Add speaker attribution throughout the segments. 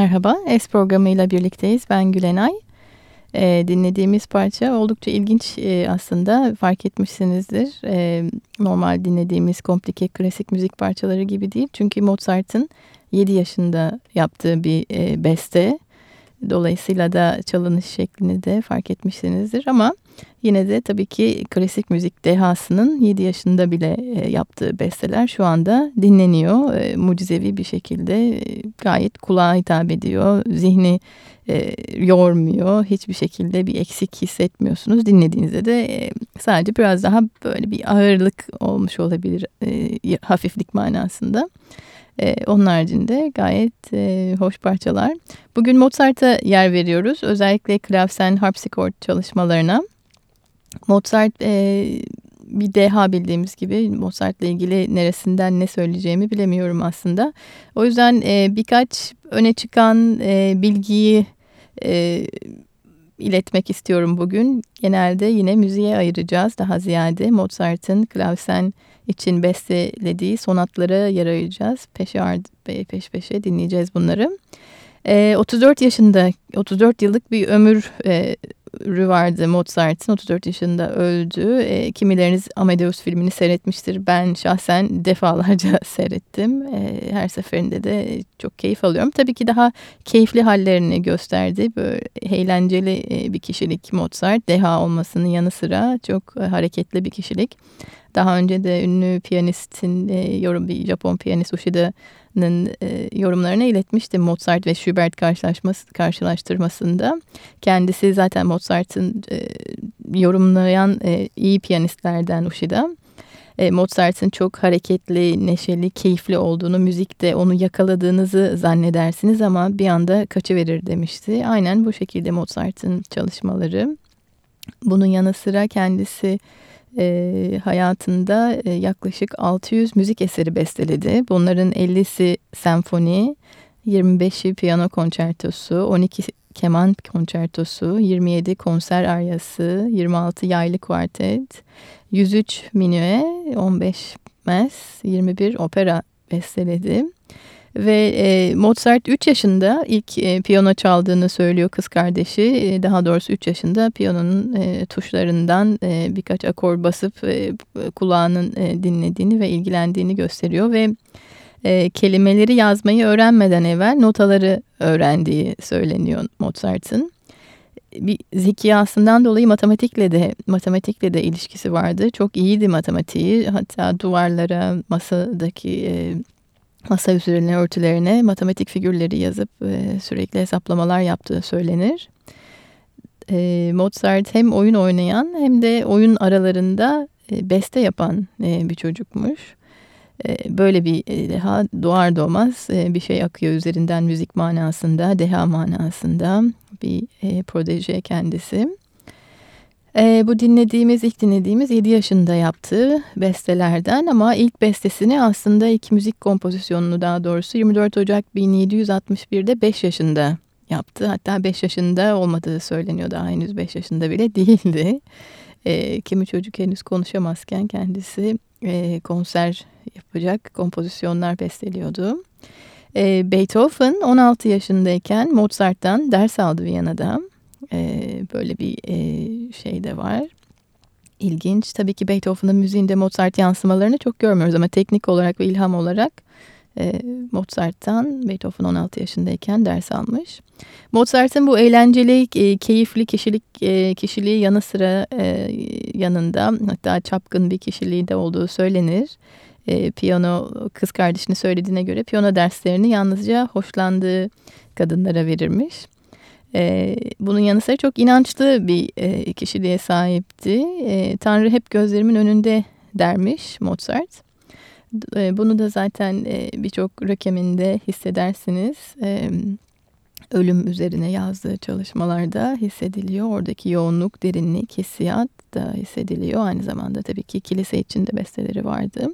Speaker 1: Merhaba, Es programıyla birlikteyiz. Ben Gülenay. E, dinlediğimiz parça oldukça ilginç e, aslında. Fark etmişsinizdir. E, normal dinlediğimiz komplike klasik müzik parçaları gibi değil. Çünkü Mozart'ın 7 yaşında yaptığı bir e, beste. Dolayısıyla da çalınış şeklini de fark etmişsinizdir ama yine de tabii ki klasik müzik dehasının 7 yaşında bile e, yaptığı besteler şu anda dinleniyor. E, mucizevi bir şekilde e, gayet kulağa hitap ediyor. Zihni yormuyor. Hiçbir şekilde bir eksik hissetmiyorsunuz. Dinlediğinizde de sadece biraz daha böyle bir ağırlık olmuş olabilir hafiflik manasında. E, onun haricinde gayet hoş parçalar. Bugün Mozart'a yer veriyoruz. Özellikle klavsen harpsichord çalışmalarına. Mozart e, bir deha bildiğimiz gibi Mozart'la ilgili neresinden ne söyleyeceğimi bilemiyorum aslında. O yüzden e, birkaç öne çıkan e, bilgiyi e, iletmek istiyorum bugün. Genelde yine müziğe ayıracağız daha ziyade. Mozart'ın klavsen için bestelediği sonatlara yer ayıracağız. Peşe ard, peş peşe dinleyeceğiz bunları. E, 34 yaşında, 34 yıllık bir ömür e, vardı Mozart'ın 34 yaşında öldü. E, kimileriniz Amadeus filmini seyretmiştir. Ben şahsen defalarca seyrettim. E, her seferinde de çok keyif alıyorum. Tabii ki daha keyifli hallerini gösterdi. Böyle eğlenceli e, bir kişilik Mozart. Deha olmasının yanı sıra çok e, hareketli bir kişilik. Daha önce de ünlü piyanistin e, yorum bir Japon piyanist Ushida'nın e, yorumlarını iletmiştim Mozart ve Schubert karşılaştırmasında. Kendisi zaten Mozart'ın e, yorumlayan e, iyi piyanistlerden Ushida. E, Mozart'ın çok hareketli, neşeli, keyifli olduğunu, müzikte onu yakaladığınızı zannedersiniz ama bir anda kaçıverir demişti. Aynen bu şekilde Mozart'ın çalışmaları. Bunun yanı sıra kendisi e, hayatında e, yaklaşık 600 müzik eseri besteledi. Bunların 50'si senfoni, 25'i piyano konçertosu, 12 keman konçertosu, 27 konser aryası, 26 yaylı kuartet, 103 minue, 15 mes, 21 opera besteledi. Ve e, Mozart 3 yaşında ilk e, piyano çaldığını söylüyor kız kardeşi. E, daha doğrusu 3 yaşında piyanonun e, tuşlarından e, birkaç akor basıp e, kulağının e, dinlediğini ve ilgilendiğini gösteriyor. Ve e, kelimeleri yazmayı öğrenmeden evvel notaları öğrendiği söyleniyor Mozart'ın. Bir zekiyasından dolayı matematikle de matematikle de ilişkisi vardı. Çok iyiydi matematiği. Hatta duvarlara, masadaki e, masa üzerine örtülerine matematik figürleri yazıp e, sürekli hesaplamalar yaptığı söylenir. E, Mozart hem oyun oynayan hem de oyun aralarında e, beste yapan e, bir çocukmuş. E, böyle bir e, deha doğar doğmaz e, bir şey akıyor üzerinden müzik manasında, deha manasında bir e, proteje kendisi. E, bu dinlediğimiz, ilk dinlediğimiz 7 yaşında yaptığı bestelerden ama ilk bestesini aslında ilk müzik kompozisyonunu daha doğrusu 24 Ocak 1761'de 5 yaşında yaptı. Hatta 5 yaşında olmadığı söyleniyor daha henüz 5 yaşında bile değildi. E, kimi çocuk henüz konuşamazken kendisi e, konser yapacak kompozisyonlar besteliyordu. E, Beethoven 16 yaşındayken Mozart'tan ders aldı Viyana'da. E, böyle bir e, şey de var. İlginç. Tabii ki Beethoven'ın müziğinde Mozart yansımalarını çok görmüyoruz ama teknik olarak ve ilham olarak e, Mozart'tan Beethoven 16 yaşındayken ders almış. Mozart'ın bu eğlenceli, e, keyifli kişilik e, kişiliği yanı sıra e, yanında hatta çapkın bir kişiliği de olduğu söylenir. E, piyano kız kardeşini söylediğine göre piyano derslerini yalnızca hoşlandığı kadınlara verirmiş. E, bunun yanı sıra çok inançlı bir e, kişiliğe sahipti. E, Tanrı hep gözlerimin önünde dermiş Mozart. E, bunu da zaten e, birçok rakeminde hissedersiniz. E, ölüm üzerine yazdığı çalışmalarda hissediliyor. Oradaki yoğunluk, derinlik, hissiyat da hissediliyor. Aynı zamanda tabii ki kilise içinde besteleri vardı.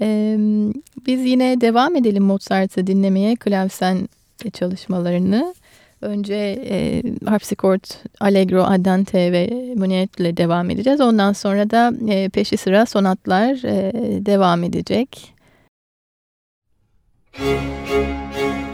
Speaker 1: Ee, biz yine devam edelim Mozart'ı dinlemeye klavsen çalışmalarını. Önce e, harpsichord, allegro, andante ve monuet ile devam edeceğiz. Ondan sonra da e, peşi sıra sonatlar e, devam edecek. Müzik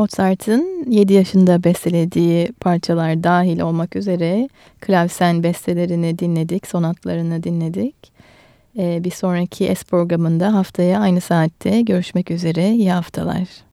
Speaker 1: Mozart'ın 7 yaşında bestelediği parçalar dahil olmak üzere klavsen bestelerini dinledik, sonatlarını dinledik. Ee, bir sonraki Es programında haftaya aynı saatte görüşmek üzere. İyi haftalar.